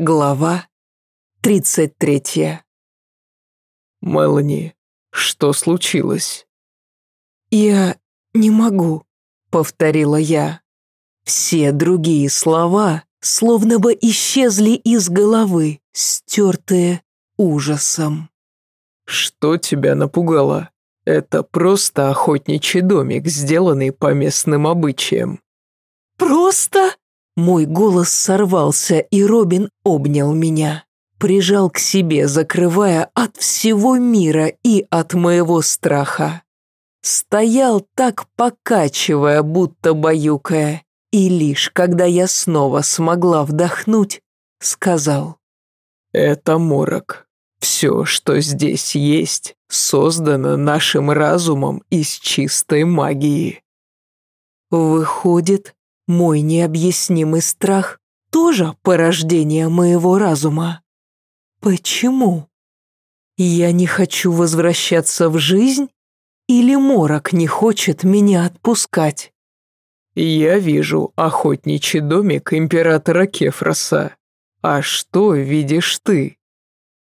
Глава 33 «Мелани, что случилось?» «Я не могу», — повторила я. Все другие слова словно бы исчезли из головы, стертые ужасом. «Что тебя напугало? Это просто охотничий домик, сделанный по местным обычаям». «Просто?» Мой голос сорвался, и Робин обнял меня. Прижал к себе, закрывая от всего мира и от моего страха. Стоял так, покачивая, будто баюкая, и лишь когда я снова смогла вдохнуть, сказал. «Это морок. Все, что здесь есть, создано нашим разумом из чистой магии». Выходит, мой необъяснимый страх тоже порождение моего разума. Почему? Я не хочу возвращаться в жизнь? Или морок не хочет меня отпускать? Я вижу охотничий домик императора Кефроса. А что видишь ты?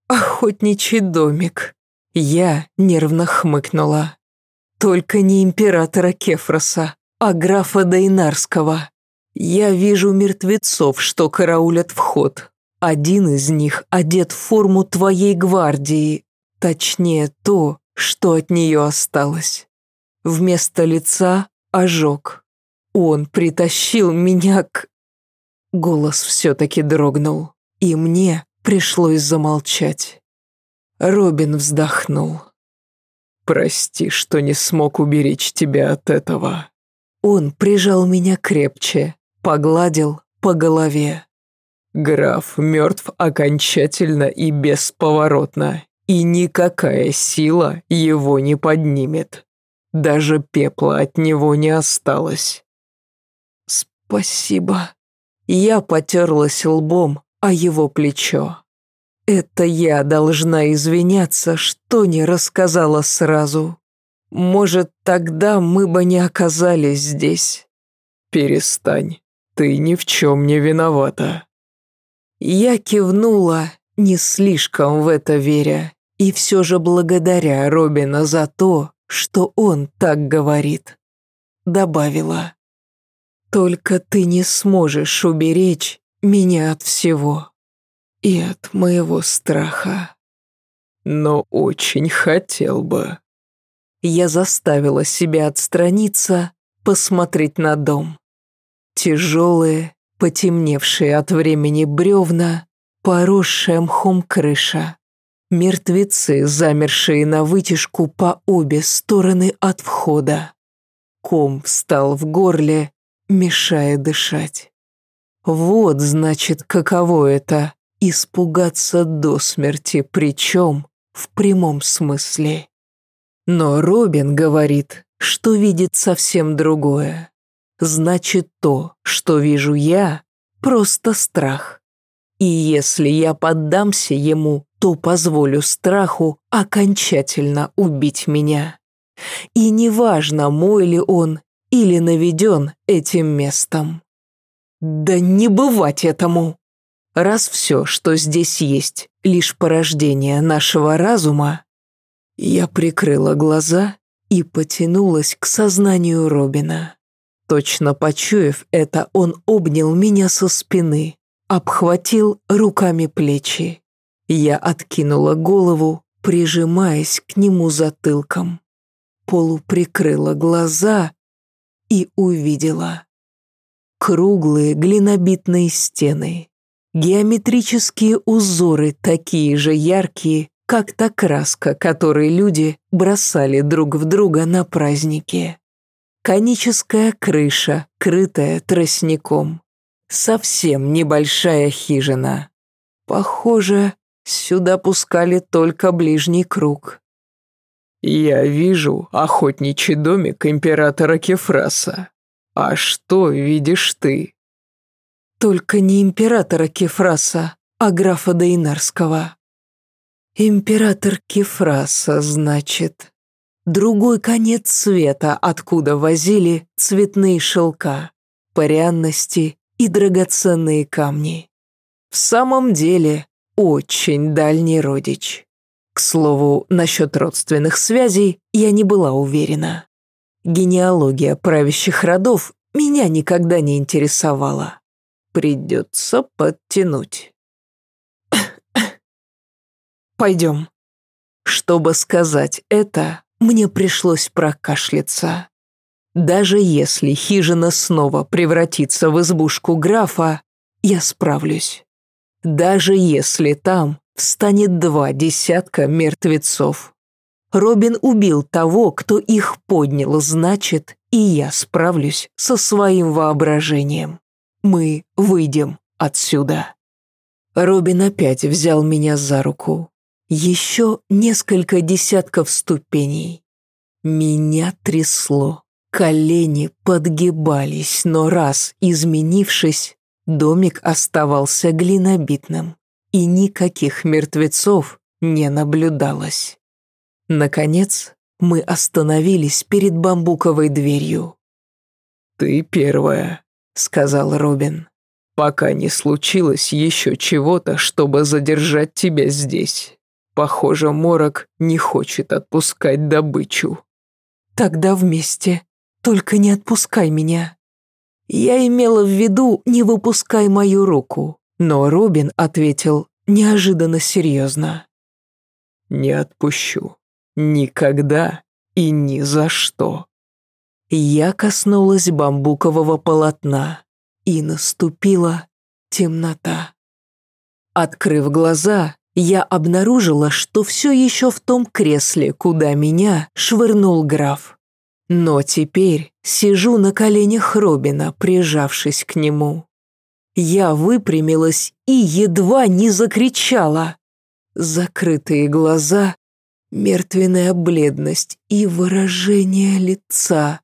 Охотничий домик. Я нервно хмыкнула. Только не императора Кефроса, а графа Дейнарского. Я вижу мертвецов, что караулят вход. Один из них одет в форму твоей гвардии, точнее то, что от нее осталось. Вместо лица ожог. Он притащил меня к... Голос все-таки дрогнул, и мне пришлось замолчать. Робин вздохнул. «Прости, что не смог уберечь тебя от этого». Он прижал меня крепче, погладил по голове. Граф мертв окончательно и бесповоротно, и никакая сила его не поднимет. Даже пепла от него не осталось. Спасибо. Я потерлась лбом о его плечо. Это я должна извиняться, что не рассказала сразу. Может, тогда мы бы не оказались здесь. Перестань, ты ни в чем не виновата. Я кивнула, не слишком в это веря, и все же благодаря Робина за то, что он так говорит. Добавила. Только ты не сможешь уберечь меня от всего и от моего страха. Но очень хотел бы. Я заставила себя отстраниться, посмотреть на дом. Тяжелые, потемневшие от времени бревна, поросшая мхом крыша. Мертвецы, замершие на вытяжку по обе стороны от входа. Ком встал в горле, мешая дышать. Вот, значит, каково это — испугаться до смерти, причем в прямом смысле. Но Робин говорит, что видит совсем другое. Значит, то, что вижу я, просто страх. И если я поддамся ему, то позволю страху окончательно убить меня. И неважно, мой ли он или наведен этим местом. Да не бывать этому! Раз все, что здесь есть, лишь порождение нашего разума, я прикрыла глаза и потянулась к сознанию Робина. Точно почуяв это, он обнял меня со спины, обхватил руками плечи. Я откинула голову, прижимаясь к нему затылком. Полуприкрыла глаза и увидела. Круглые глинобитные стены, геометрические узоры такие же яркие, как та краска, которой люди бросали друг в друга на празднике. Коническая крыша, крытая тростником. Совсем небольшая хижина. Похоже, сюда пускали только ближний круг. «Я вижу охотничий домик императора Кефраса. А что видишь ты?» «Только не императора Кефраса, а графа Дейнарского». Император Кефраса, значит. Другой конец света, откуда возили цветные шелка, пряности и драгоценные камни. в самом деле очень дальний родич. К слову, насчет родственных связей я не была уверена. Генеалогия правящих родов меня никогда не интересовала. Придется подтянуть. Пойдем. Чтобы сказать это, мне пришлось прокашляться. Даже если хижина снова превратится в избушку графа, я справлюсь. Даже если там встанет два десятка мертвецов. Робин убил того, кто их поднял, значит, и я справлюсь со своим воображением. Мы выйдем отсюда. Робин опять взял меня за руку. Еще несколько десятков ступеней. Меня трясло. Колени подгибались, но раз изменившись, домик оставался глинобитным, и никаких мертвецов не наблюдалось. Наконец, мы остановились перед бамбуковой дверью. «Ты первая», — сказал Робин. «Пока не случилось еще чего-то, чтобы задержать тебя здесь. Похоже, Морок не хочет отпускать добычу». «Тогда вместе. Только не отпускай меня». Я имела в виду «не выпускай мою руку», но Робин ответил неожиданно серьезно. «Не отпущу. Никогда и ни за что. Я коснулась бамбукового полотна, и наступила темнота. Открыв глаза, я обнаружила, что все еще в том кресле, куда меня швырнул граф. Но теперь сижу на коленях Робина, прижавшись к нему. Я выпрямилась и едва не закричала. Закрытые глаза мертвенная бледность и выражение лица.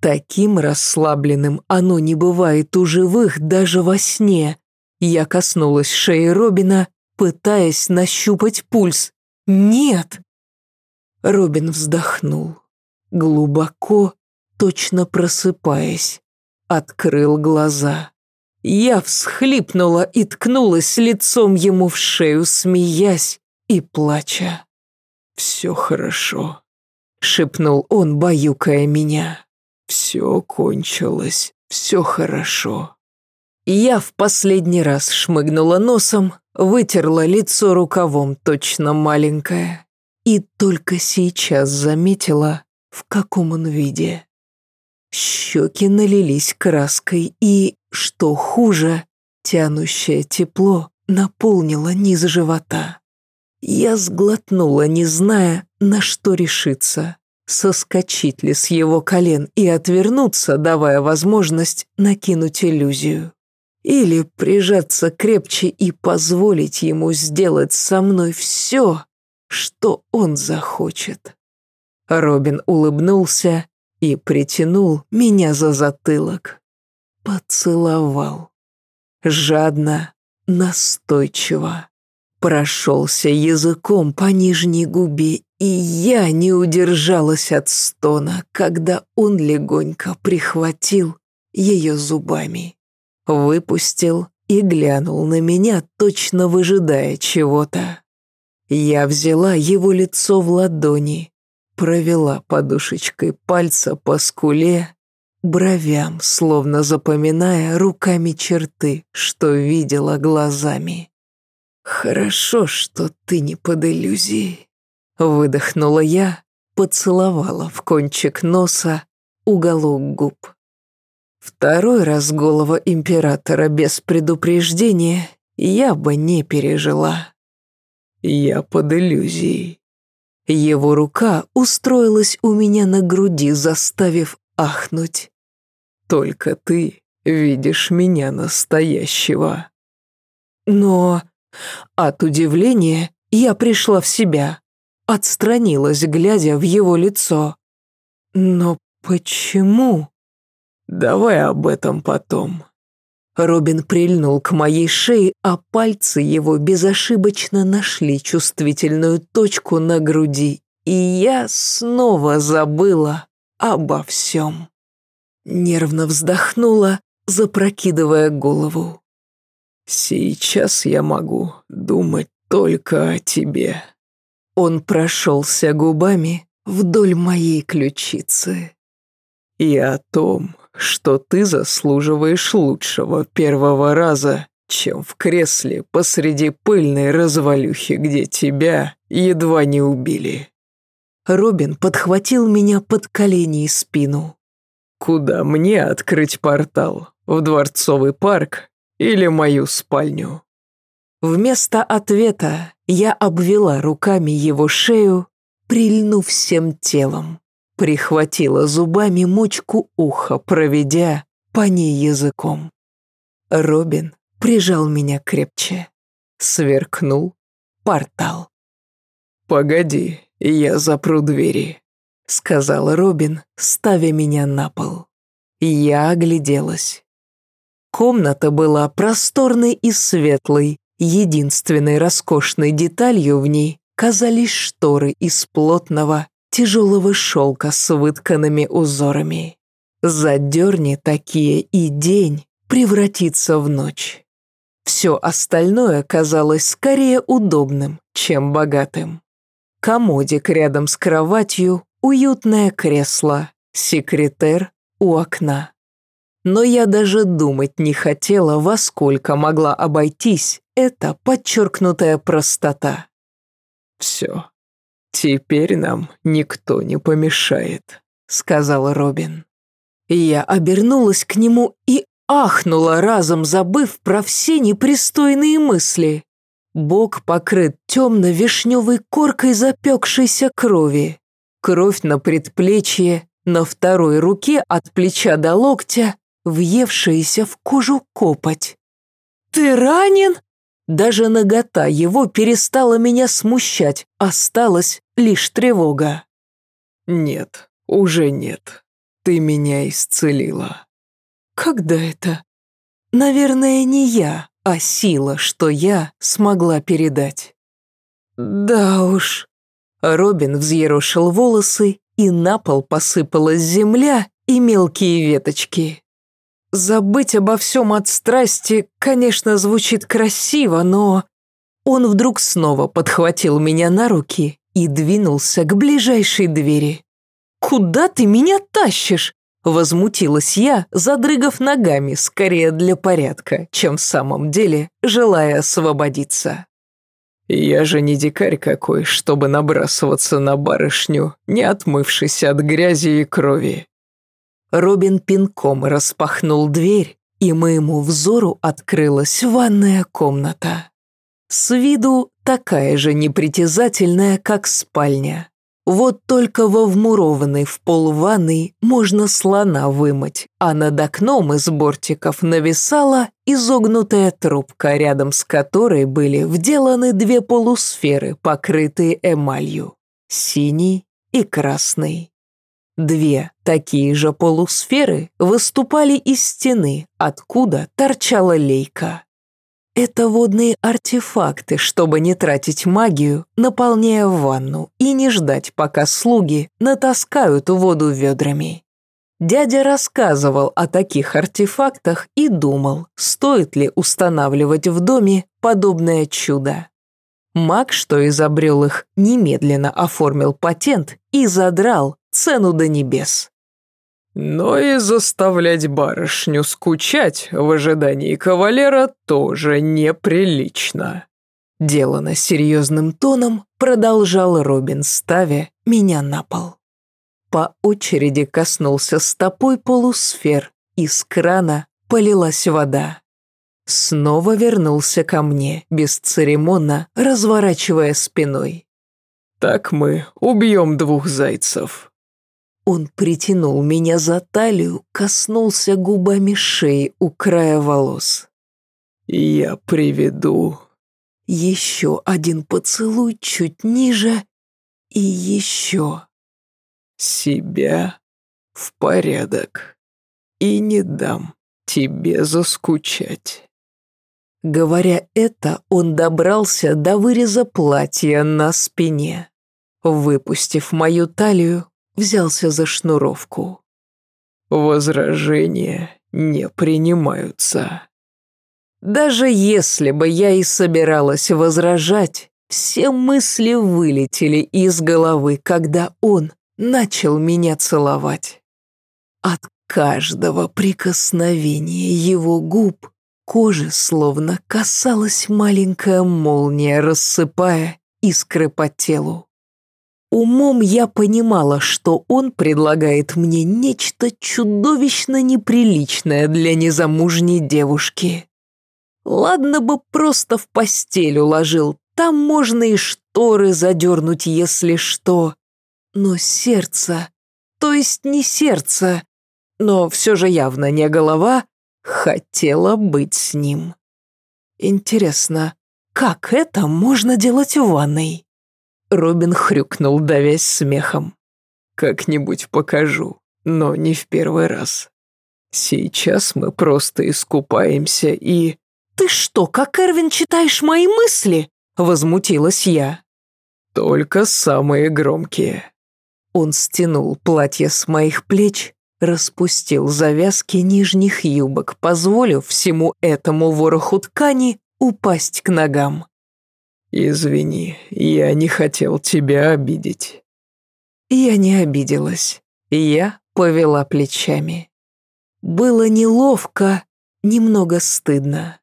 Таким расслабленным оно не бывает у живых даже во сне. Я коснулась шеи Робина, пытаясь нащупать пульс. Нет! Робин вздохнул. Глубоко, точно просыпаясь, открыл глаза. Я всхлипнула и ткнулась лицом ему в шею, смеясь и плача. «Все хорошо», — шепнул он, баюкая меня. «Все кончилось, все хорошо». Я в последний раз шмыгнула носом, вытерла лицо рукавом, точно маленькое, и только сейчас заметила, в каком он виде. Щеки налились краской, и, что хуже, тянущее тепло наполнило низ живота. Я сглотнула, не зная, на что решиться. Соскочить ли с его колен и отвернуться, давая возможность накинуть иллюзию. Или прижаться крепче и позволить ему сделать со мной все, что он захочет. Робин улыбнулся и притянул меня за затылок. Поцеловал. Жадно, настойчиво прошелся языком по нижней губе, и я не удержалась от стона, когда он легонько прихватил ее зубами. Выпустил и глянул на меня, точно выжидая чего-то. Я взяла его лицо в ладони, провела подушечкой пальца по скуле, бровям, словно запоминая руками черты, что видела глазами. «Хорошо, что ты не под иллюзией», — выдохнула я, поцеловала в кончик носа уголок губ. Второй раз голова императора без предупреждения я бы не пережила. Я под иллюзией. Его рука устроилась у меня на груди, заставив ахнуть. Только ты видишь меня настоящего. Но от удивления я пришла в себя, отстранилась, глядя в его лицо. Но почему? Давай об этом потом. Робин прильнул к моей шее, а пальцы его безошибочно нашли чувствительную точку на груди, и я снова забыла обо всем. Нервно вздохнула, запрокидывая голову. Сейчас я могу думать только о тебе». Он прошелся губами вдоль моей ключицы. «И о том, что ты заслуживаешь лучшего первого раза, чем в кресле посреди пыльной развалюхи, где тебя едва не убили». Робин подхватил меня под колени и спину. «Куда мне открыть портал? В Дворцовый парк или мою спальню?» Вместо ответа я обвела руками его шею, прильнув всем телом, прихватила зубами мочку уха, проведя по ней языком. Робин прижал меня крепче. Сверкнул портал. «Погоди, я запру двери», — сказал Робин, ставя меня на пол. Я огляделась. Комната была просторной и светлой, единственной роскошной деталью в ней казались шторы из плотного, тяжелого шелка с вытканными узорами. Задерни такие, и день превратится в ночь. Все остальное казалось скорее удобным, чем богатым. Комодик рядом с кроватью, уютное кресло, секретер у окна. Но я даже думать не хотела, во сколько могла обойтись эта подчеркнутая простота. «Все, теперь нам никто не помешает», — сказал Робин. Я обернулась к нему и ахнула, разом забыв про все непристойные мысли. Бок покрыт темно-вишневой коркой запекшейся крови. Кровь на предплечье, на второй руке от плеча до локтя, въевшаяся в кожу копоть. «Ты ранен?» Даже нагота его перестала меня смущать, осталась лишь тревога. «Нет, уже нет. Ты меня исцелила». «Когда это?» «Наверное, не я, а сила, что я смогла передать». «Да уж». Робин взъерошил волосы, и на пол посыпалась земля и мелкие веточки. Забыть обо всем от страсти, конечно, звучит красиво, но... Он вдруг снова подхватил меня на руки и двинулся к ближайшей двери. «Куда ты меня тащишь?» Возмутилась я, задрыгав ногами, скорее для порядка, чем в самом деле, желая освободиться. «Я же не дикарь какой, чтобы набрасываться на барышню, не отмывшись от грязи и крови. Робин пинком распахнул дверь, и моему взору открылась ванная комната. С виду такая же непритязательная, как спальня. Вот только во вмурованной в пол ванной можно слона вымыть, а над окном из бортиков нависала изогнутая трубка, рядом с которой были вделаны две полусферы, покрытые эмалью – синий и красный. Две такие же полусферы выступали из стены, откуда торчала лейка. Это водные артефакты, чтобы не тратить магию, наполняя ванну и не ждать, пока слуги натаскают воду ведрами. Дядя рассказывал о таких артефактах и думал, стоит ли устанавливать в доме подобное чудо. Маг, что изобрел их, немедленно оформил патент и задрал цену до небес. Но и заставлять барышню скучать в ожидании кавалера тоже неприлично. Делано серьезным тоном продолжал Робин, ставя меня на пол. По очереди коснулся стопой полусфер, из крана полилась вода. Снова вернулся ко мне, бесцеремонно разворачивая спиной. «Так мы убьем двух зайцев», он притянул меня за талию, коснулся губами шеи у края волос. «Я приведу». Еще один поцелуй чуть ниже и еще. «Себя в порядок и не дам тебе заскучать». Говоря это, он добрался до выреза платья на спине. Выпустив мою талию, взялся за шнуровку. «Возражения не принимаются». Даже если бы я и собиралась возражать, все мысли вылетели из головы, когда он начал меня целовать. От каждого прикосновения его губ кожи словно касалась маленькая молния, рассыпая искры по телу. Умом я понимала, что он предлагает мне нечто чудовищно неприличное для незамужней девушки. Ладно бы просто в постель уложил, там можно и шторы задернуть, если что. Но сердце, то есть не сердце, но все же явно не голова, хотела быть с ним. Интересно, как это можно делать в ванной? Робин хрюкнул, давясь смехом. «Как-нибудь покажу, но не в первый раз. Сейчас мы просто искупаемся и...» «Ты что, как Эрвин читаешь мои мысли?» Возмутилась я. «Только самые громкие». Он стянул платье с моих плеч, распустил завязки нижних юбок, позволив всему этому вороху ткани упасть к ногам. «Извини, я не хотел тебя обидеть». Я не обиделась. Я повела плечами. Было неловко, немного стыдно.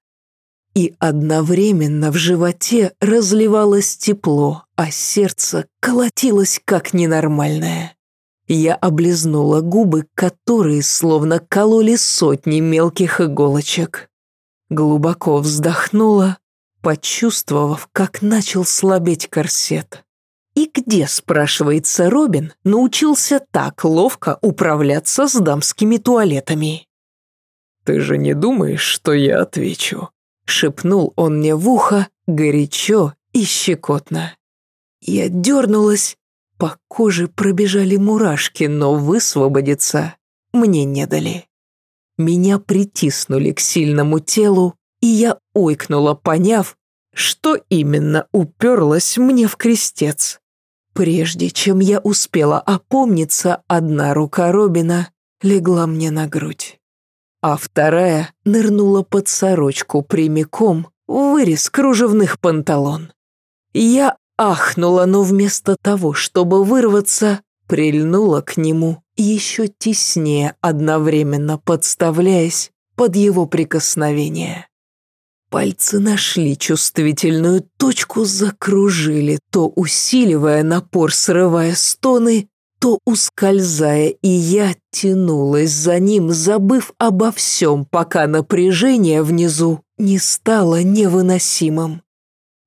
И одновременно в животе разливалось тепло, а сердце колотилось как ненормальное. Я облизнула губы, которые словно кололи сотни мелких иголочек. Глубоко вздохнула, почувствовав, как начал слабеть корсет. И где, спрашивается Робин, научился так ловко управляться с дамскими туалетами? «Ты же не думаешь, что я отвечу?» Шепнул он мне в ухо горячо и щекотно. Я дернулась, по коже пробежали мурашки, но высвободиться мне не дали. Меня притиснули к сильному телу, и я ойкнула, поняв, что именно уперлась мне в крестец. Прежде чем я успела опомниться, одна рука Робина легла мне на грудь, а вторая нырнула под сорочку прямиком в вырез кружевных панталон. Я ахнула, но вместо того, чтобы вырваться, прильнула к нему еще теснее, одновременно подставляясь под его прикосновение. Пальцы нашли чувствительную точку, закружили, то усиливая напор, срывая стоны, то ускользая, и я тянулась за ним, забыв обо всем, пока напряжение внизу не стало невыносимым.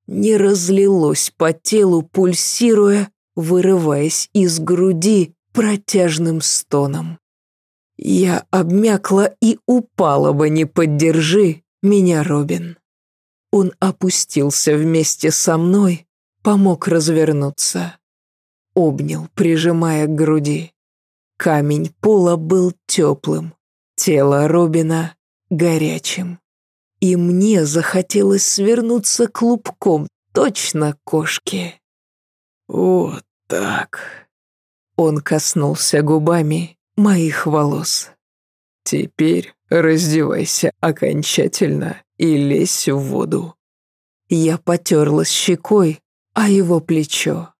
Не разлилось по телу, пульсируя, вырываясь из груди протяжным стоном. Я обмякла и упала бы, не поддержи, меня Робин. Он опустился вместе со мной, помог развернуться. Обнял, прижимая к груди. Камень пола был теплым, тело Робина горячим. И мне захотелось свернуться клубком, точно кошки. Вот так. Он коснулся губами моих волос. Теперь раздевайся окончательно и лезь в воду. Я потерлась щекой, а его плечо.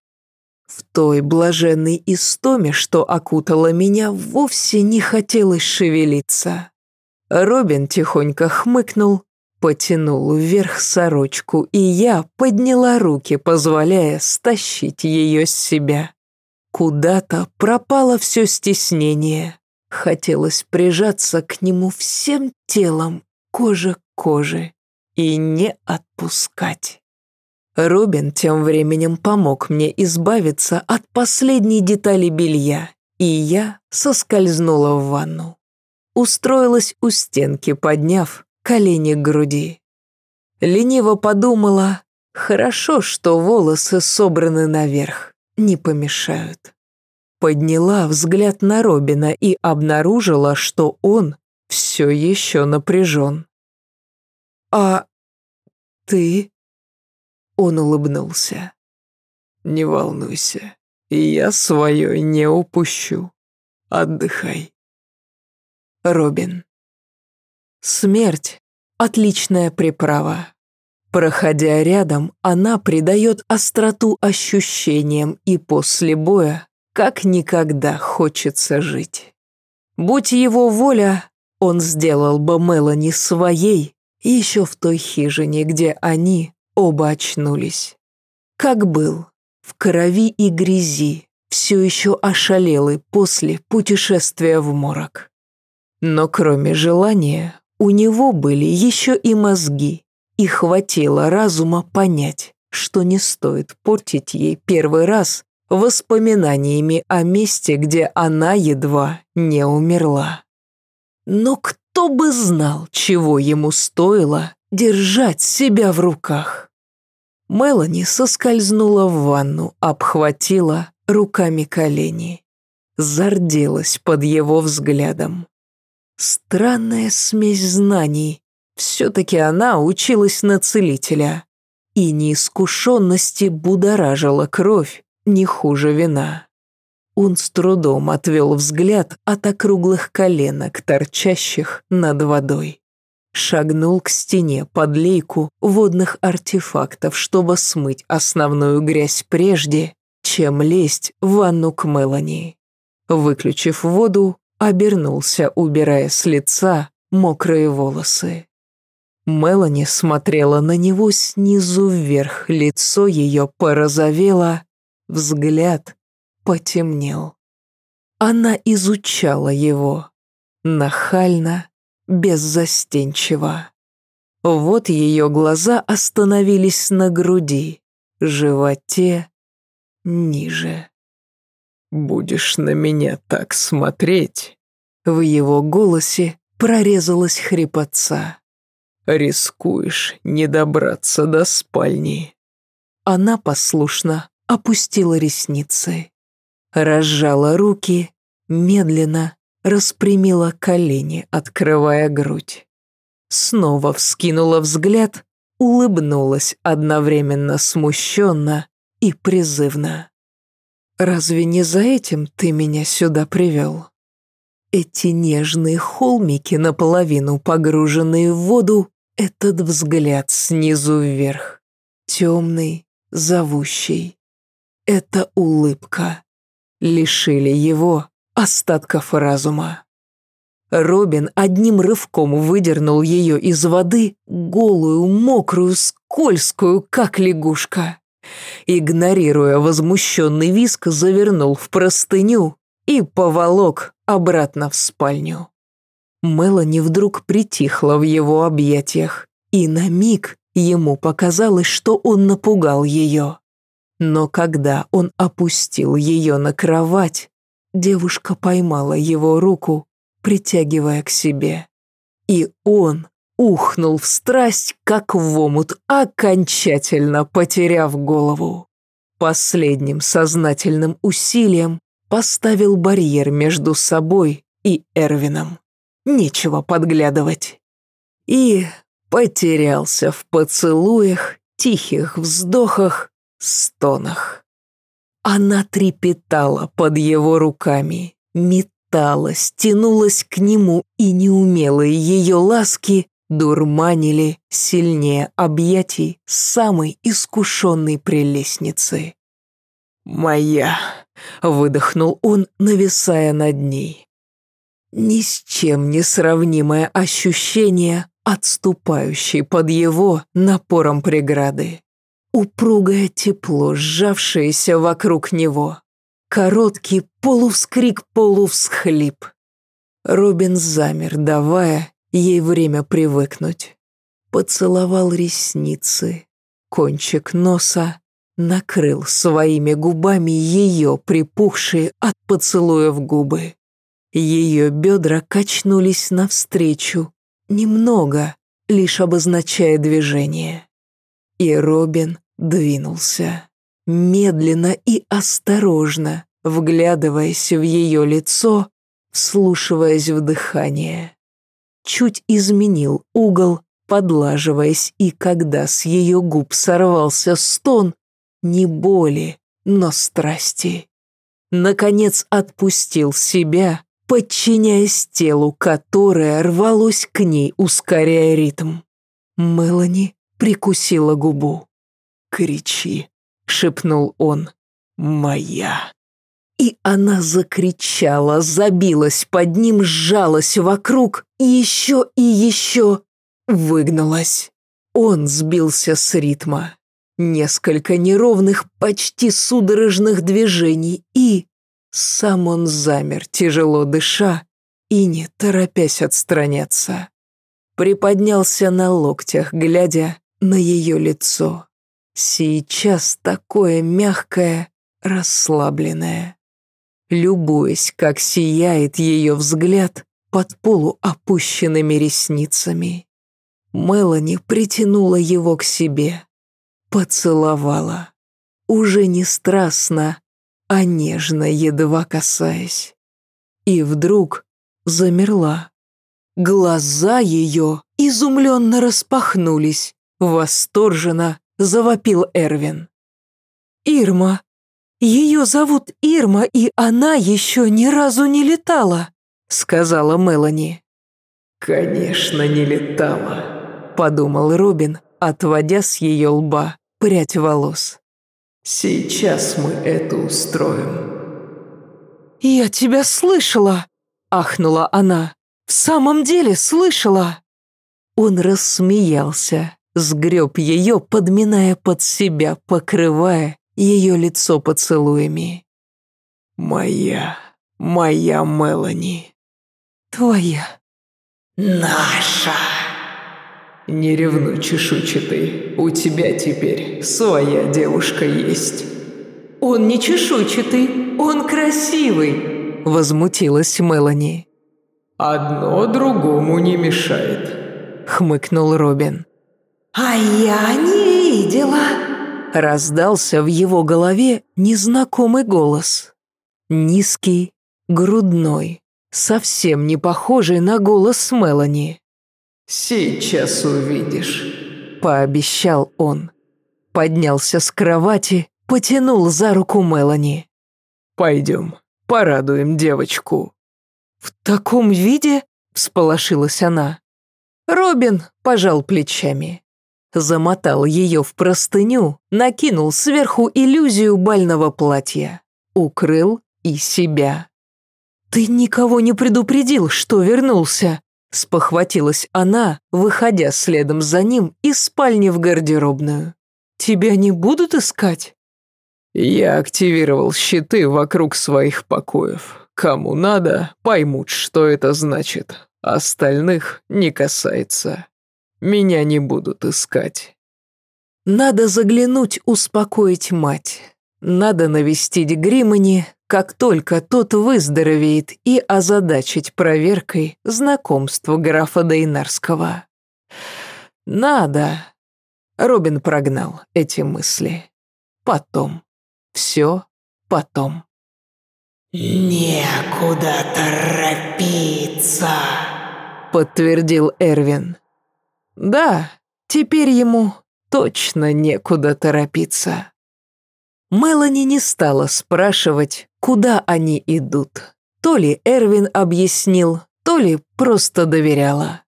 В той блаженной истоме, что окутала меня, вовсе не хотелось шевелиться. Робин тихонько хмыкнул, потянул вверх сорочку, и я подняла руки, позволяя стащить ее с себя. Куда-то пропало все стеснение. Хотелось прижаться к нему всем телом, кожа к коже, и не отпускать. Робин тем временем помог мне избавиться от последней детали белья, и я соскользнула в ванну. Устроилась у стенки, подняв колени к груди. Лениво подумала, хорошо, что волосы собраны наверх, не помешают подняла взгляд на Робина и обнаружила, что он все еще напряжен. «А ты?» Он улыбнулся. «Не волнуйся, я свое не упущу. Отдыхай». Робин. Смерть отличная приправа. Проходя рядом, она придает остроту ощущениям и после боя как никогда хочется жить. Будь его воля, он сделал бы Мелани своей еще в той хижине, где они оба очнулись. Как был, в крови и грязи, все еще ошалелый после путешествия в морок. Но кроме желания, у него были еще и мозги, и хватило разума понять, что не стоит портить ей первый раз воспоминаниями о месте, где она едва не умерла. Но кто бы знал, чего ему стоило держать себя в руках. Мелани соскользнула в ванну, обхватила руками колени. Зарделась под его взглядом. Странная смесь знаний. Все-таки она училась на целителя. И неискушенности будоражила кровь, не хуже вина. Он с трудом отвел взгляд от округлых коленок, торчащих над водой. Шагнул к стене под лейку водных артефактов, чтобы смыть основную грязь прежде, чем лезть в ванну к Мелани. Выключив воду, обернулся, убирая с лица мокрые волосы. Мелани смотрела на него снизу вверх, лицо ее порозовело, взгляд потемнел. Она изучала его, нахально, беззастенчиво. Вот ее глаза остановились на груди, животе, ниже. «Будешь на меня так смотреть?» В его голосе прорезалась хрипотца. «Рискуешь не добраться до спальни». Она послушно опустила ресницы, разжала руки, медленно распрямила колени, открывая грудь. Снова вскинула взгляд, улыбнулась одновременно смущенно и призывно. «Разве не за этим ты меня сюда привел?» Эти нежные холмики, наполовину погруженные в воду, этот взгляд снизу вверх, темный, зовущий. Эта улыбка лишили его остатков разума. Робин одним рывком выдернул ее из воды, голую, мокрую, скользкую, как лягушка. Игнорируя возмущенный виск, завернул в простыню и поволок обратно в спальню. Мелани вдруг притихла в его объятиях, и на миг ему показалось, что он напугал ее. Но когда он опустил ее на кровать, девушка поймала его руку, притягивая к себе. И он ухнул в страсть, как в омут, окончательно потеряв голову. Последним сознательным усилием поставил барьер между собой и Эрвином. Нечего подглядывать. И потерялся в поцелуях, тихих вздохах, стонах. Она трепетала под его руками, металась, тянулась к нему, и неумелые ее ласки дурманили сильнее объятий самой искушенной прелестницы. «Моя!» — выдохнул он, нависая над ней. Ни с чем не сравнимое ощущение, отступающее под его напором преграды. Упругое тепло, сжавшееся вокруг него. Короткий полувскрик-полувсхлип. Робин замер, давая ей время привыкнуть. Поцеловал ресницы, кончик носа, накрыл своими губами ее припухшие от поцелуев губы. Ее бедра качнулись навстречу, немного, лишь обозначая движение. И Робин двинулся, медленно и осторожно, вглядываясь в ее лицо, вслушиваясь в дыхание. Чуть изменил угол, подлаживаясь, и когда с ее губ сорвался стон, не боли, но страсти. Наконец отпустил себя, подчиняясь телу, которое рвалось к ней, ускоряя ритм. Мелани прикусила губу. «Кричи», — шепнул он. «Моя». И она закричала, забилась под ним, сжалась вокруг, еще и еще выгнулась. Он сбился с ритма. Несколько неровных, почти судорожных движений, и... Сам он замер, тяжело дыша, и не торопясь отстраняться. Приподнялся на локтях, глядя на ее лицо. Сейчас такое мягкое, расслабленное. Любуясь, как сияет ее взгляд под полуопущенными ресницами. Мелани притянула его к себе, поцеловала. Уже не страстно, а нежно, едва касаясь. И вдруг замерла. Глаза ее изумленно распахнулись, восторженно завопил Эрвин. «Ирма! Ее зовут Ирма, и она еще ни разу не летала!» сказала Мелани. «Конечно, не летала», подумал Робин, отводя с ее лба прядь волос. «Сейчас мы это устроим». «Я тебя слышала!» – ахнула она. «В самом деле слышала!» Он рассмеялся, сгреб ее, подминая под себя, покрывая ее лицо поцелуями. «Моя, моя Мелани». «Твоя». «Наша». «Не ревнуй, чешуйчатый, у тебя теперь своя девушка есть». «Он не чешуйчатый, он красивый», – возмутилась Мелани. «Одно другому не мешает», – хмыкнул Робин. «А я не видела», – раздался в его голове незнакомый голос. Низкий, грудной, совсем не похожий на голос Мелани. «Сейчас увидишь», – пообещал он. Поднялся с кровати, потянул за руку Мелани. «Пойдем, порадуем девочку». «В таком виде?» – всполошилась она. Робин пожал плечами. Замотал ее в простыню, накинул сверху иллюзию бального платья. Укрыл и себя. «Ты никого не предупредил, что вернулся?» Спохватилась она, выходя следом за ним из спальни в гардеробную. «Тебя не будут искать?» «Я активировал щиты вокруг своих покоев. Кому надо, поймут, что это значит. Остальных не касается. Меня не будут искать». Надо заглянуть, успокоить мать. Надо навестить Гримани, как только тот выздоровеет, и озадачить проверкой знакомство графа Дейнарского. Надо. Робин прогнал эти мысли. Потом. Все потом. «Некуда торопиться», — подтвердил Эрвин. «Да, теперь ему точно некуда торопиться». Мелани не стала спрашивать, куда они идут. То ли Эрвин объяснил, то ли просто доверяла.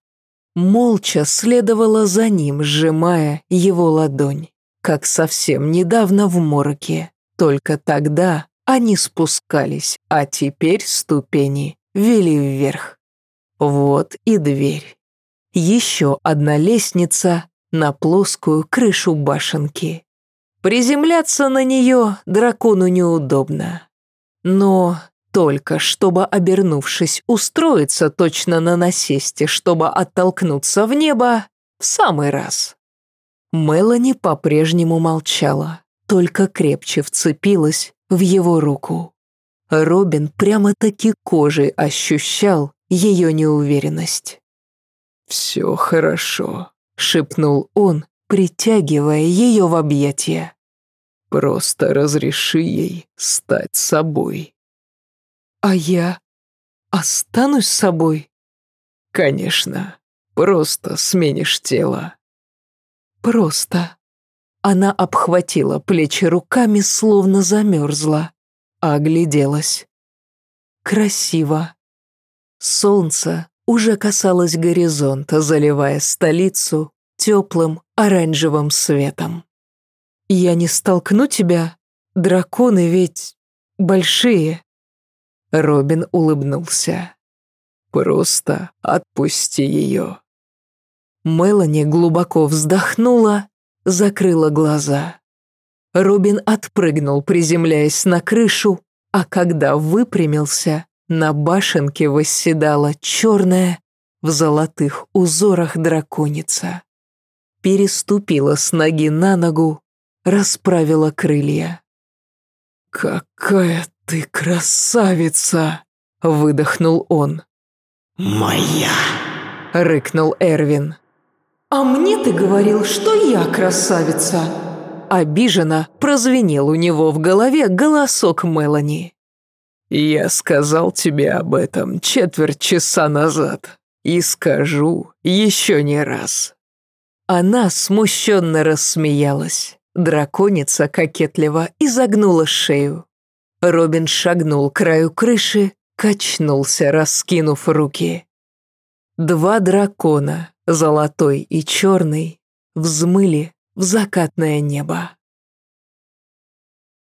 Молча следовала за ним, сжимая его ладонь, как совсем недавно в мороке. Только тогда они спускались, а теперь ступени вели вверх. Вот и дверь. Еще одна лестница на плоскую крышу башенки. Приземляться на нее дракону неудобно. Но только чтобы, обернувшись, устроиться точно на насесте, чтобы оттолкнуться в небо, в самый раз. Мелани по-прежнему молчала, только крепче вцепилась в его руку. Робин прямо-таки кожей ощущал ее неуверенность. «Все хорошо», — шепнул он, притягивая ее в объятия. Просто разреши ей стать собой. А я останусь собой? Конечно. Просто сменишь тело. Просто. Она обхватила плечи руками, словно замерзла, огляделась. Красиво. Солнце уже касалось горизонта, заливая столицу теплым оранжевым светом. «Я не столкну тебя? Драконы ведь большие». Робин улыбнулся. «Просто отпусти ее». Мелани глубоко вздохнула, закрыла глаза. Робин отпрыгнул, приземляясь на крышу, а когда выпрямился, на башенке восседала черная в золотых узорах драконица. Переступила с ноги на ногу, расправила крылья. «Какая ты красавица!» — выдохнул он. «Моя!» — рыкнул Эрвин. «А мне ты говорил, что я красавица!» Обиженно прозвенел у него в голове голосок Мелани. «Я сказал тебе об этом четверть часа назад и скажу еще не раз». Она смущенно рассмеялась. Драконица кокетливо изогнула шею. Робин шагнул к краю крыши, качнулся, раскинув руки. Два дракона, золотой и черный, взмыли в закатное небо.